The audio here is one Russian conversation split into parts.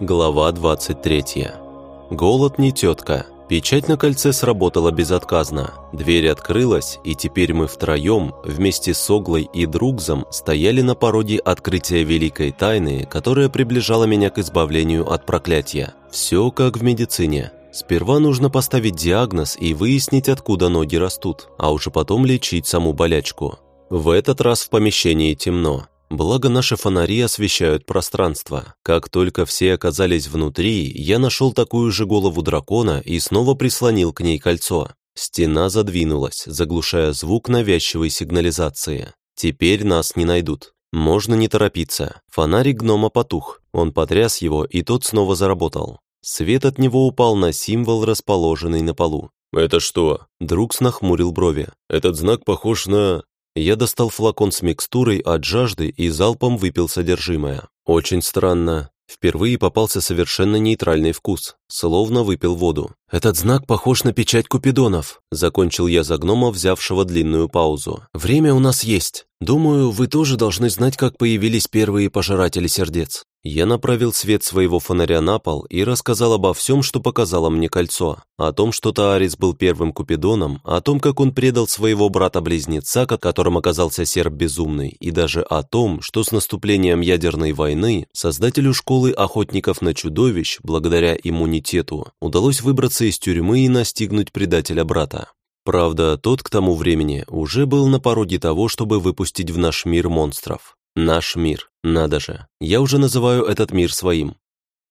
Глава 23. Голод не тетка. Печать на кольце сработала безотказно. Дверь открылась, и теперь мы втроем, вместе с Оглой и Другзом, стояли на пороге открытия великой тайны, которая приближала меня к избавлению от проклятия. Все как в медицине. Сперва нужно поставить диагноз и выяснить, откуда ноги растут, а уже потом лечить саму болячку. В этот раз в помещении темно. Благо наши фонари освещают пространство. Как только все оказались внутри, я нашел такую же голову дракона и снова прислонил к ней кольцо. Стена задвинулась, заглушая звук навязчивой сигнализации. Теперь нас не найдут. Можно не торопиться. Фонарик гнома потух. Он потряс его, и тот снова заработал. Свет от него упал на символ, расположенный на полу. «Это что?» Друг нахмурил брови. «Этот знак похож на...» Я достал флакон с микстурой от жажды и залпом выпил содержимое. Очень странно. Впервые попался совершенно нейтральный вкус, словно выпил воду. «Этот знак похож на печать купидонов», — закончил я за гнома, взявшего длинную паузу. «Время у нас есть. Думаю, вы тоже должны знать, как появились первые пожиратели сердец». Я направил свет своего фонаря на пол и рассказал обо всем, что показало мне кольцо. О том, что Таарис был первым Купидоном, о том, как он предал своего брата-близнеца, которым оказался серб безумный, и даже о том, что с наступлением ядерной войны создателю школы охотников на чудовищ, благодаря иммунитету, удалось выбраться из тюрьмы и настигнуть предателя брата. Правда, тот к тому времени уже был на пороге того, чтобы выпустить в наш мир монстров. Наш мир, надо же. Я уже называю этот мир своим.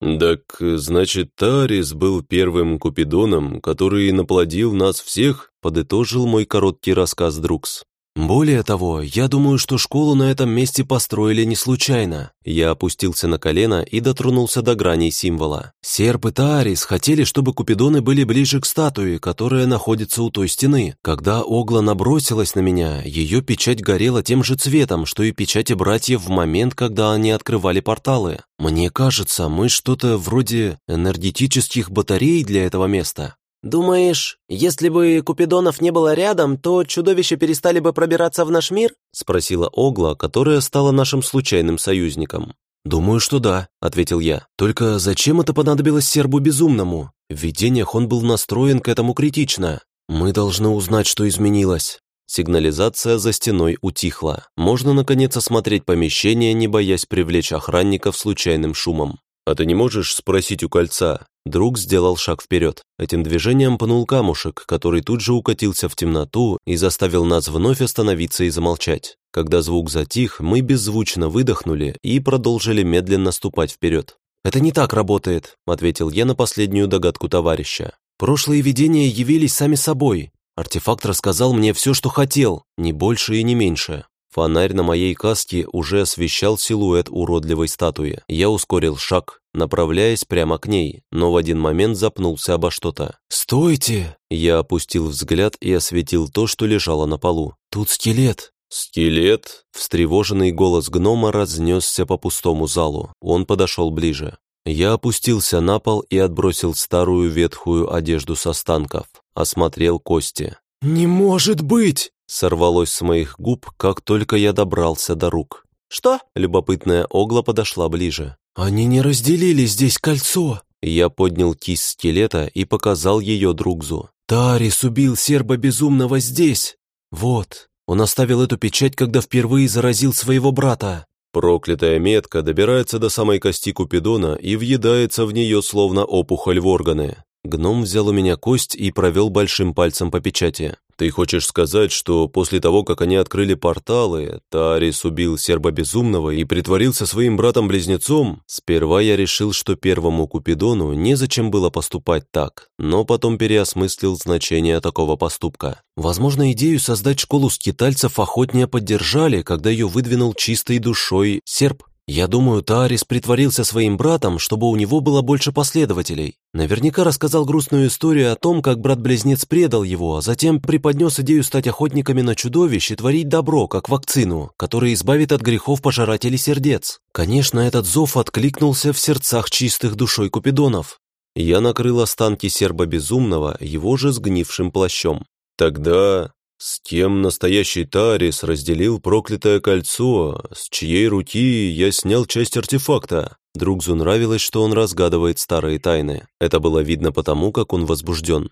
«Так, значит, Тарис был первым Купидоном, который наплодил нас всех?» подытожил мой короткий рассказ Друкс. Более того, я думаю, что школу на этом месте построили не случайно. Я опустился на колено и дотронулся до граней символа. Серп и Таарис хотели, чтобы купидоны были ближе к статуе, которая находится у той стены. Когда Огла набросилась на меня, ее печать горела тем же цветом, что и печати братьев в момент, когда они открывали порталы. Мне кажется, мы что-то вроде энергетических батарей для этого места. «Думаешь, если бы Купидонов не было рядом, то чудовища перестали бы пробираться в наш мир?» — спросила Огла, которая стала нашим случайным союзником. «Думаю, что да», — ответил я. «Только зачем это понадобилось сербу безумному? В видениях он был настроен к этому критично. Мы должны узнать, что изменилось». Сигнализация за стеной утихла. Можно, наконец, осмотреть помещение, не боясь привлечь охранников случайным шумом. «А ты не можешь спросить у кольца?» Друг сделал шаг вперед. Этим движением пнул камушек, который тут же укатился в темноту и заставил нас вновь остановиться и замолчать. Когда звук затих, мы беззвучно выдохнули и продолжили медленно ступать вперед. «Это не так работает», — ответил я на последнюю догадку товарища. «Прошлые видения явились сами собой. Артефакт рассказал мне все, что хотел, не больше и не меньше. Фонарь на моей каске уже освещал силуэт уродливой статуи. Я ускорил шаг, направляясь прямо к ней, но в один момент запнулся обо что-то. «Стойте!» Я опустил взгляд и осветил то, что лежало на полу. «Тут скелет!» «Скелет?» Встревоженный голос гнома разнесся по пустому залу. Он подошел ближе. Я опустился на пол и отбросил старую ветхую одежду с останков. Осмотрел кости. «Не может быть!» Сорвалось с моих губ, как только я добрался до рук. «Что?» Любопытная огла подошла ближе. «Они не разделили здесь кольцо!» Я поднял кисть скелета и показал ее Другзу. «Тарис убил серба безумного здесь! Вот, он оставил эту печать, когда впервые заразил своего брата!» Проклятая метка добирается до самой кости Купидона и въедается в нее словно опухоль в органы. Гном взял у меня кость и провел большим пальцем по печати. «Ты хочешь сказать, что после того, как они открыли порталы, Тарис убил серба безумного и притворился своим братом-близнецом?» Сперва я решил, что первому Купидону незачем было поступать так, но потом переосмыслил значение такого поступка. Возможно, идею создать школу скитальцев охотнее поддержали, когда ее выдвинул чистой душой серб. Я думаю, Таарис притворился своим братом, чтобы у него было больше последователей. Наверняка рассказал грустную историю о том, как брат-близнец предал его, а затем преподнес идею стать охотниками на чудовищ и творить добро, как вакцину, которая избавит от грехов пожирателей сердец. Конечно, этот зов откликнулся в сердцах чистых душой купидонов. Я накрыл останки серба безумного его же сгнившим плащом. Тогда с кем настоящий Тарис разделил проклятое кольцо, с чьей руки я снял часть артефакта? Другзу нравилось, что он разгадывает старые тайны. Это было видно потому, как он возбужден.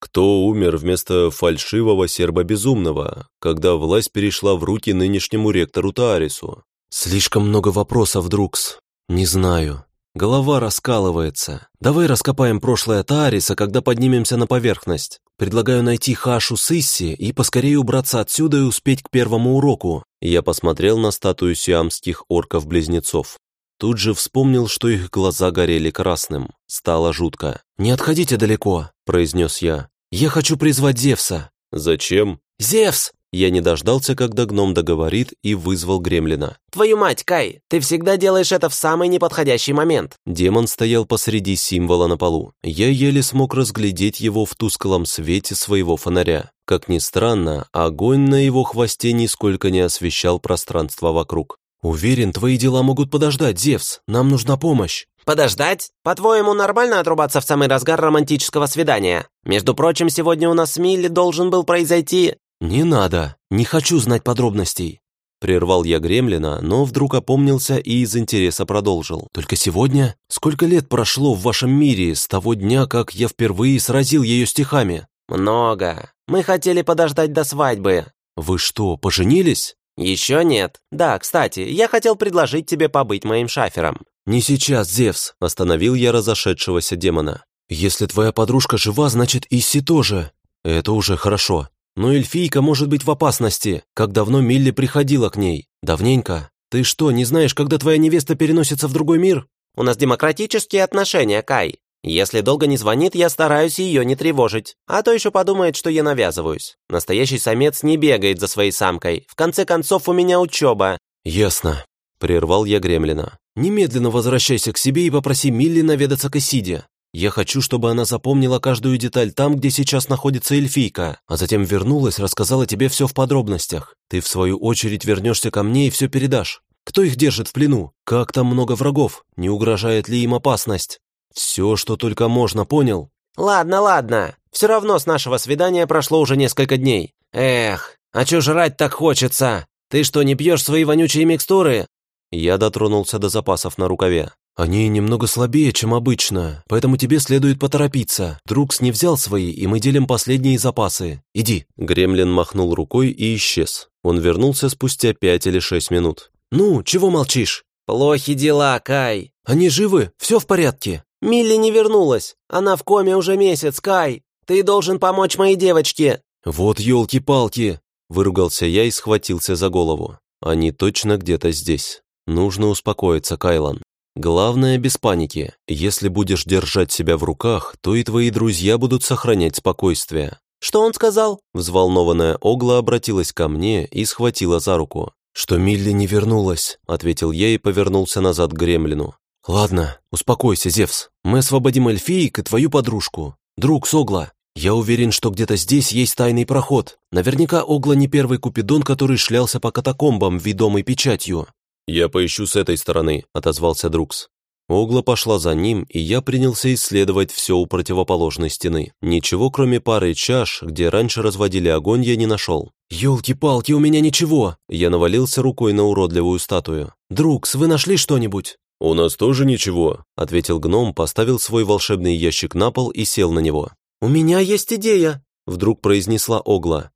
Кто умер вместо фальшивого серба-безумного, когда власть перешла в руки нынешнему ректору Таарису? Слишком много вопросов, Другс. Не знаю. Голова раскалывается. Давай раскопаем прошлое Таариса, когда поднимемся на поверхность. Предлагаю найти Хашу Сисси и поскорее убраться отсюда и успеть к первому уроку. Я посмотрел на статую сиамских орков-близнецов. Тут же вспомнил, что их глаза горели красным. Стало жутко. «Не отходите далеко», — произнес я. «Я хочу призвать Зевса». «Зачем?» «Зевс!» Я не дождался, когда гном договорит, и вызвал гремлина. «Твою мать, Кай, ты всегда делаешь это в самый неподходящий момент!» Демон стоял посреди символа на полу. Я еле смог разглядеть его в тусклом свете своего фонаря. Как ни странно, огонь на его хвосте нисколько не освещал пространство вокруг. «Уверен, твои дела могут подождать, Зевс. Нам нужна помощь». «Подождать? По-твоему, нормально отрубаться в самый разгар романтического свидания? Между прочим, сегодня у нас с Милли должен был произойти...» «Не надо, не хочу знать подробностей». Прервал я гремлина, но вдруг опомнился и из интереса продолжил. «Только сегодня? Сколько лет прошло в вашем мире с того дня, как я впервые сразил ее стихами?» «Много. Мы хотели подождать до свадьбы». «Вы что, поженились?» «Еще нет. Да, кстати, я хотел предложить тебе побыть моим шафером». «Не сейчас, Зевс», — остановил я разошедшегося демона. «Если твоя подружка жива, значит, Исси тоже. Это уже хорошо. Но эльфийка может быть в опасности. Как давно Милли приходила к ней? Давненько. Ты что, не знаешь, когда твоя невеста переносится в другой мир? У нас демократические отношения, Кай. Если долго не звонит, я стараюсь ее не тревожить. А то еще подумает, что я навязываюсь. Настоящий самец не бегает за своей самкой. В конце концов, у меня учеба». «Ясно», — прервал я Гремлина. «Немедленно возвращайся к себе и попроси Милли наведаться к Исиде. Я хочу, чтобы она запомнила каждую деталь там, где сейчас находится эльфийка, а затем вернулась, рассказала тебе все в подробностях. Ты, в свою очередь, вернешься ко мне и все передашь. Кто их держит в плену? Как там много врагов? Не угрожает ли им опасность? Все, что только можно, понял? Ладно, ладно. Все равно с нашего свидания прошло уже несколько дней. Эх, а че жрать так хочется? Ты что, не пьешь свои вонючие микстуры? Я дотронулся до запасов на рукаве. «Они немного слабее, чем обычно, поэтому тебе следует поторопиться. Друкс не взял свои, и мы делим последние запасы. Иди». Гремлин махнул рукой и исчез. Он вернулся спустя пять или шесть минут. «Ну, чего молчишь?» «Плохи дела, Кай». «Они живы? Все в порядке?» «Милли не вернулась. Она в коме уже месяц, Кай. Ты должен помочь моей девочке». «Вот елки-палки!» Выругался я и схватился за голову. «Они точно где-то здесь. Нужно успокоиться, Кайлан. Главное, без паники. Если будешь держать себя в руках, то и твои друзья будут сохранять спокойствие. «Что он сказал?» Взволнованная Огла обратилась ко мне и схватила за руку. «Что Милли не вернулась», — ответил я и повернулся назад к Гремлину. «Ладно, успокойся, Зевс. Мы освободим эльфиек и твою подружку. Друг Согла, я уверен, что где-то здесь есть тайный проход. Наверняка Огла не первый Купидон, который шлялся по катакомбам, ведомой печатью. «Я поищу с этой стороны», — отозвался Друкс. Огла пошла за ним, и я принялся исследовать все у противоположной стены. Ничего, кроме пары чаш, где раньше разводили огонь, я не нашел. «Елки-палки, у меня ничего!» Я навалился рукой на уродливую статую. «Друкс, вы нашли что-нибудь?» «У нас тоже ничего», — ответил гном, поставил свой волшебный ящик на пол и сел на него. «У меня есть идея», — вдруг произнесла Огла.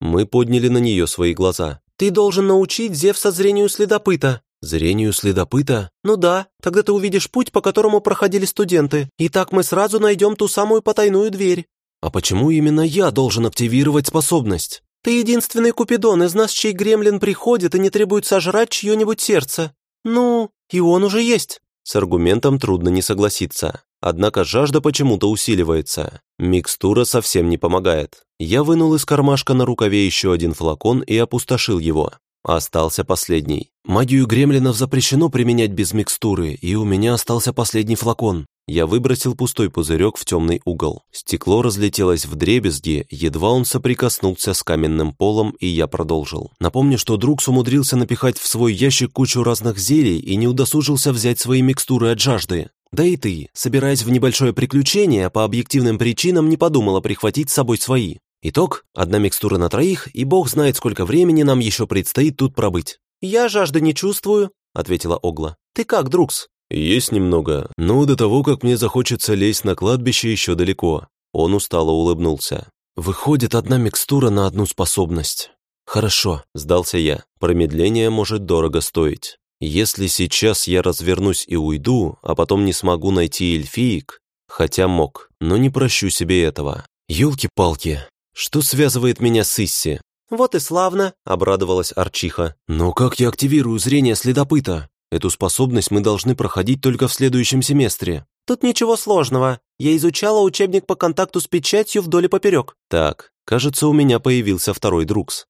Мы подняли на нее свои глаза. Ты должен научить Зевса зрению следопыта». «Зрению следопыта?» «Ну да, тогда ты увидишь путь, по которому проходили студенты. И так мы сразу найдем ту самую потайную дверь». «А почему именно я должен активировать способность?» «Ты единственный Купидон из нас, чей гремлин приходит и не требует сожрать чье-нибудь сердце. Ну, и он уже есть». С аргументом трудно не согласиться. Однако жажда почему-то усиливается. Микстура совсем не помогает. Я вынул из кармашка на рукаве еще один флакон и опустошил его. Остался последний. Магию гремлинов запрещено применять без микстуры, и у меня остался последний флакон. Я выбросил пустой пузырек в темный угол. Стекло разлетелось в дребезги, едва он соприкоснулся с каменным полом, и я продолжил. Напомню, что друг умудрился напихать в свой ящик кучу разных зелий и не удосужился взять свои микстуры от жажды. Да и ты, собираясь в небольшое приключение, по объективным причинам не подумала прихватить с собой свои. Итог – одна микстура на троих, и бог знает, сколько времени нам еще предстоит тут пробыть. «Я жажды не чувствую», – ответила Огла. «Ты как, Друкс?» «Есть немного, но до того, как мне захочется лезть на кладбище, еще далеко». Он устало улыбнулся. «Выходит, одна микстура на одну способность. Хорошо», — сдался я. «Промедление может дорого стоить. Если сейчас я развернусь и уйду, а потом не смогу найти эльфиек, хотя мог, но не прощу себе этого. Ёлки-палки, что связывает меня с Исси? «Вот и славно», — обрадовалась Арчиха. «Но как я активирую зрение следопыта? Эту способность мы должны проходить только в следующем семестре». «Тут ничего сложного. Я изучала учебник по контакту с печатью вдоль и поперек». «Так, кажется, у меня появился второй Друкс.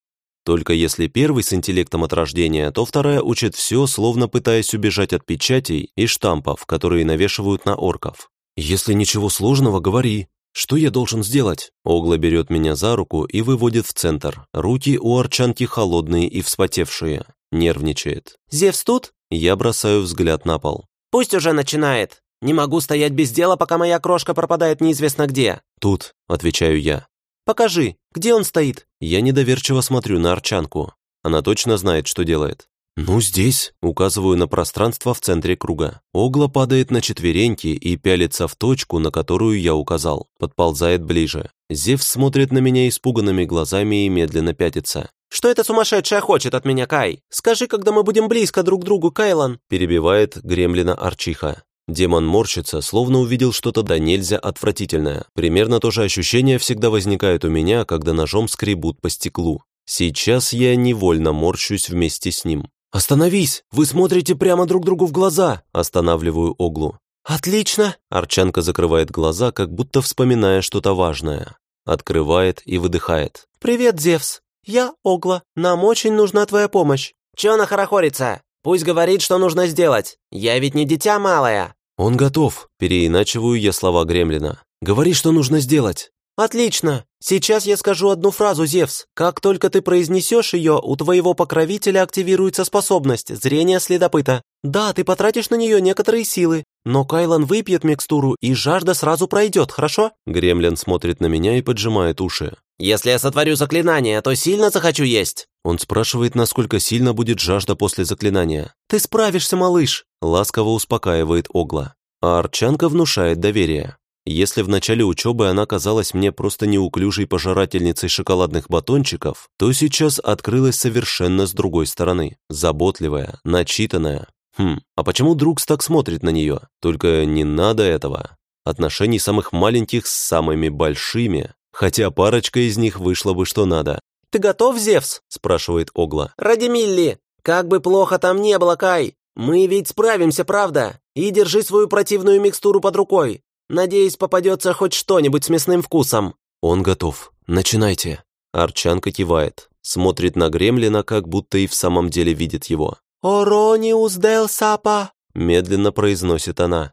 Только если первый с интеллектом от рождения, то вторая учит все, словно пытаясь убежать от печатей и штампов, которые навешивают на орков. Если ничего сложного, говори. «Что я должен сделать?» Огла берет меня за руку и выводит в центр. Руки у арчанки холодные и вспотевшие. Нервничает. «Зевс тут?» Я бросаю взгляд на пол. «Пусть уже начинает. Не могу стоять без дела, пока моя крошка пропадает неизвестно где». «Тут», — отвечаю я. «Покажи, где он стоит?» Я недоверчиво смотрю на арчанку. Она точно знает, что делает. «Ну, здесь», — указываю на пространство в центре круга. Огла падает на четвереньки и пялится в точку, на которую я указал. Подползает ближе. Зевс смотрит на меня испуганными глазами и медленно пятится. «Что эта сумасшедшая хочет от меня, Кай? Скажи, когда мы будем близко друг к другу, Кайлан!» Перебивает гремлина Арчиха. Демон морщится, словно увидел что-то да нельзя отвратительное. Примерно то же ощущение всегда возникает у меня, когда ножом скребут по стеклу. Сейчас я невольно морщусь вместе с ним. «Остановись! Вы смотрите прямо друг другу в глаза!» Останавливаю Оглу. «Отлично!» Арчанка закрывает глаза, как будто вспоминая что-то важное. Открывает и выдыхает. «Привет, Зевс! Я Огла. Нам очень нужна твоя помощь». «Чё она хорохорится? Пусть говорит, что нужно сделать. Я ведь не дитя малое». «Он готов», — переиначиваю я слова Гремлина. «Говори, что нужно сделать». «Отлично! Сейчас я скажу одну фразу, Зевс. Как только ты произнесешь ее, у твоего покровителя активируется способность зрения следопыта. Да, ты потратишь на нее некоторые силы, но Кайлан выпьет микстуру, и жажда сразу пройдет, хорошо?» Гремлин смотрит на меня и поджимает уши. «Если я сотворю заклинание, то сильно захочу есть?» Он спрашивает, насколько сильно будет жажда после заклинания. «Ты справишься, малыш!» Ласково успокаивает Огла. А Арчанка внушает доверие. Если в начале учебы она казалась мне просто неуклюжей пожирательницей шоколадных батончиков, то сейчас открылась совершенно с другой стороны. Заботливая, начитанная. Хм, а почему Друкс так смотрит на нее? Только не надо этого. Отношений самых маленьких с самыми большими. Хотя парочка из них вышла бы что надо. «Ты готов, Зевс?» – спрашивает Огла. «Ради Милли! Как бы плохо там не было, Кай! Мы ведь справимся, правда? И держи свою противную микстуру под рукой. Надеюсь, попадется хоть что-нибудь с мясным вкусом». «Он готов. Начинайте». Арчанка кивает, смотрит на Гремлина, как будто и в самом деле видит его. «Орониус дел сапа», — медленно произносит она.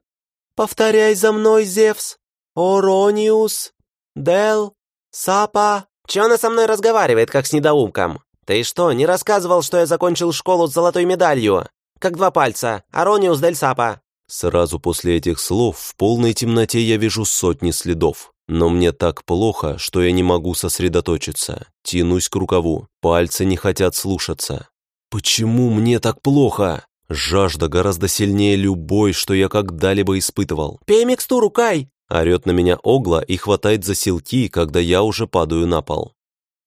«Повторяй за мной, Зевс. Орониус дел сапа». «Че она со мной разговаривает, как с недоумком? Ты что, не рассказывал, что я закончил школу с золотой медалью? Как два пальца. Арониус дель сапа». Сразу после этих слов в полной темноте я вижу сотни следов. Но мне так плохо, что я не могу сосредоточиться. Тянусь к рукаву, пальцы не хотят слушаться. Почему мне так плохо? Жажда гораздо сильнее любой, что я когда-либо испытывал. «Пей микстуру, Кай!» Орет на меня Огла и хватает за силки, когда я уже падаю на пол.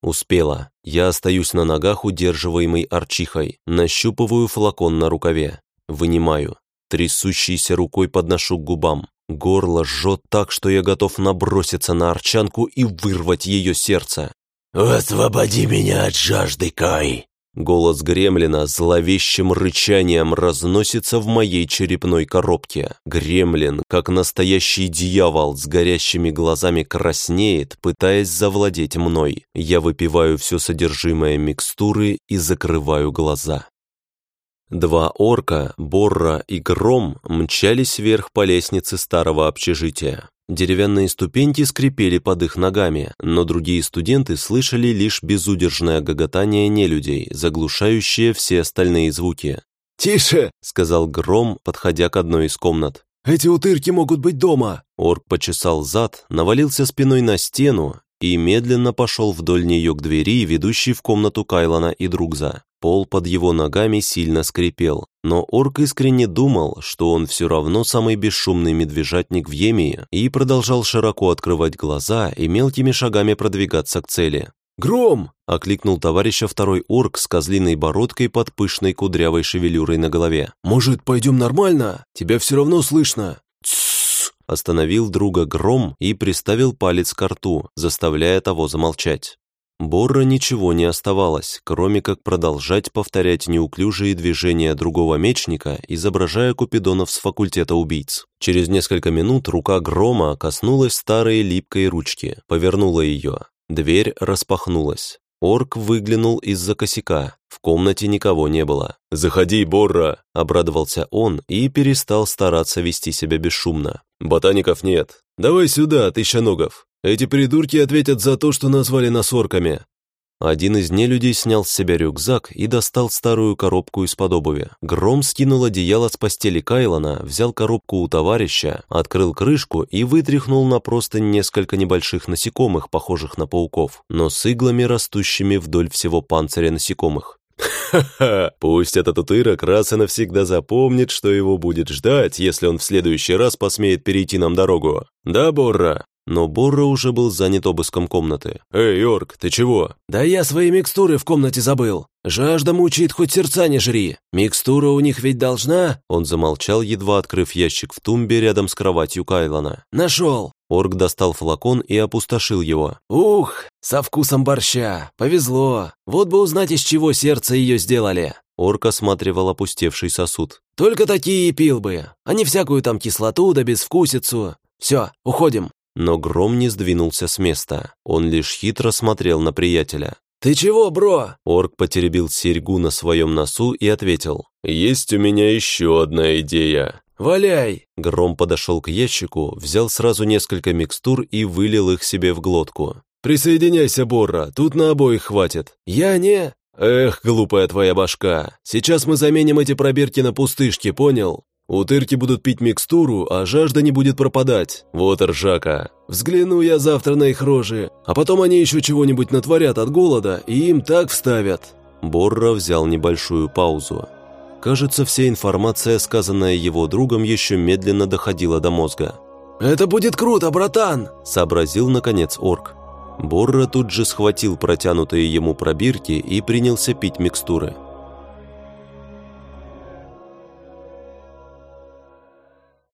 Успела. Я остаюсь на ногах, удерживаемой арчихой. Нащупываю флакон на рукаве. Вынимаю. Трясущейся рукой подношу к губам. Горло жжет так, что я готов наброситься на арчанку и вырвать ее сердце. «Освободи меня от жажды, Кай!» Голос гремлина зловещим рычанием разносится в моей черепной коробке. Гремлин, как настоящий дьявол, с горящими глазами краснеет, пытаясь завладеть мной. Я выпиваю все содержимое микстуры и закрываю глаза. Два орка, Борра и Гром, мчались вверх по лестнице старого общежития. Деревянные ступеньки скрипели под их ногами, но другие студенты слышали лишь безудержное гоготание нелюдей, заглушающее все остальные звуки. «Тише!» — сказал Гром, подходя к одной из комнат. «Эти утырки могут быть дома!» Орк почесал зад, навалился спиной на стену и медленно пошел вдоль нее к двери, ведущей в комнату Кайлана и Другза. Пол под его ногами сильно скрипел, но орк искренне думал, что он все равно самый бесшумный медвежатник в Емии и продолжал широко открывать глаза и мелкими шагами продвигаться к цели. «Гром!» – окликнул товарища второй орк с козлиной бородкой под пышной кудрявой шевелюрой на голове. «Может, пойдем нормально? Тебя все равно слышно». «Тссс!» – остановил друга Гром и приставил палец к рту, заставляя того замолчать. Борра ничего не оставалось, кроме как продолжать повторять неуклюжие движения другого мечника, изображая купидонов с факультета убийц. Через несколько минут рука Грома коснулась старой липкой ручки, повернула ее. Дверь распахнулась. Орк выглянул из-за косяка. В комнате никого не было. «Заходи, Борра!» – обрадовался он и перестал стараться вести себя бесшумно. «Ботаников нет. Давай сюда, тысячаногов!» Эти придурки ответят за то, что назвали нас орками». Один из нелюдей снял с себя рюкзак и достал старую коробку из-под обуви. Гром скинул одеяло с постели Кайлона, взял коробку у товарища, открыл крышку и вытряхнул на просто несколько небольших насекомых, похожих на пауков, но с иглами, растущими вдоль всего панциря насекомых. «Ха-ха! Пусть этот утырок раз и навсегда запомнит, что его будет ждать, если он в следующий раз посмеет перейти нам дорогу. Да, Борра?» Но Борро уже был занят обыском комнаты. «Эй, Йорк, ты чего?» «Да я свои микстуры в комнате забыл. Жажда мучает, хоть сердца не жри. Микстура у них ведь должна...» Он замолчал, едва открыв ящик в тумбе рядом с кроватью Кайлона. «Нашел!» Орк достал флакон и опустошил его. «Ух, со вкусом борща! Повезло! Вот бы узнать, из чего сердце ее сделали!» Орк осматривал опустевший сосуд. «Только такие и пил бы, а не всякую там кислоту да безвкусицу. Все, уходим!» Но Гром не сдвинулся с места. Он лишь хитро смотрел на приятеля. «Ты чего, бро?» Орк потеребил серьгу на своем носу и ответил. «Есть у меня еще одна идея». «Валяй!» Гром подошел к ящику, взял сразу несколько микстур и вылил их себе в глотку. «Присоединяйся, Борра, тут на обоих хватит». «Я не...» «Эх, глупая твоя башка. Сейчас мы заменим эти пробирки на пустышки, понял? Утырки будут пить микстуру, а жажда не будет пропадать. Вот ржака. Взгляну я завтра на их рожи, а потом они еще чего-нибудь натворят от голода, и им так вставят». Борра взял небольшую паузу. Кажется, вся информация, сказанная его другом, еще медленно доходила до мозга. «Это будет круто, братан!» – сообразил, наконец, орк. Борра тут же схватил протянутые ему пробирки и принялся пить микстуры –